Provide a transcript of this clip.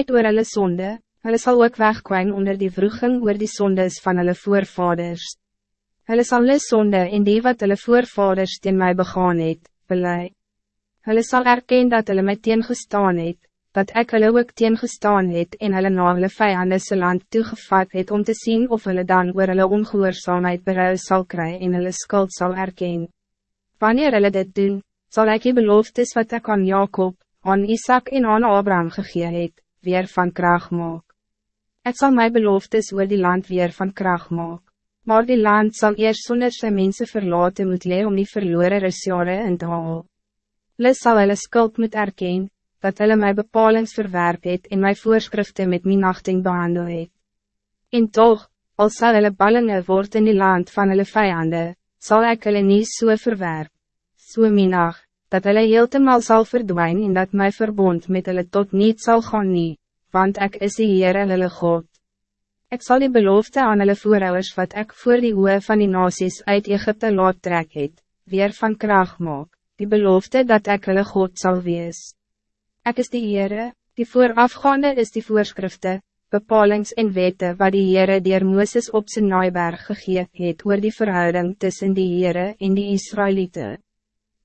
spijt oor hulle sonde, hulle sal ook wegkwijn onder die vroeging oor die sondes van hulle voorvaders. Hulle sal hulle sonde en die wat hulle voorvaders teen mij begaan het, belei. Hulle sal erken dat hulle my teengestaan het, dat ek hulle ook teengestaan het en hulle na hulle vijande se land toegevat het om te zien of hulle dan oor hulle ongehoorzaamheid berou sal kry en hulle skuld sal erken. Wanneer hulle dit doen, zal ik die beloftes wat ik aan Jacob, aan Isaac en aan Abraham gegee het, weer van kracht maak. Ik zal mijn beloftes oor die land weer van kracht maak. Maar die land zal eerst zonder zijn mensen verlaten moet leer om die verloren resjare in te haal. Hulle sal hulle skuld moet erken, dat hulle my bepalings verwerp het en my voorschriften met minachting behandel het. En toch, als sal hulle ballingen word in die land van hulle vijanden, zal ik hulle nie so verwerp, so minag, dat hulle heeltemal zal verdwijnen en dat my verbond met hulle tot niet zal gaan nie, want ik is die Heere hulle God. Ik zal die belofte aan hulle voorouders wat ik voor die oe van die nasies uit Egypte laat trek het, weer van kracht maak, die belofte dat ik hulle God zal wees. Ik is die Heere, die voorafgaande is die voorschriften, bepalings en wette wat die Heere dier Mooses op zijn naaiberg gegeven het oor die verhouding tussen die Heere en die Israëlieten.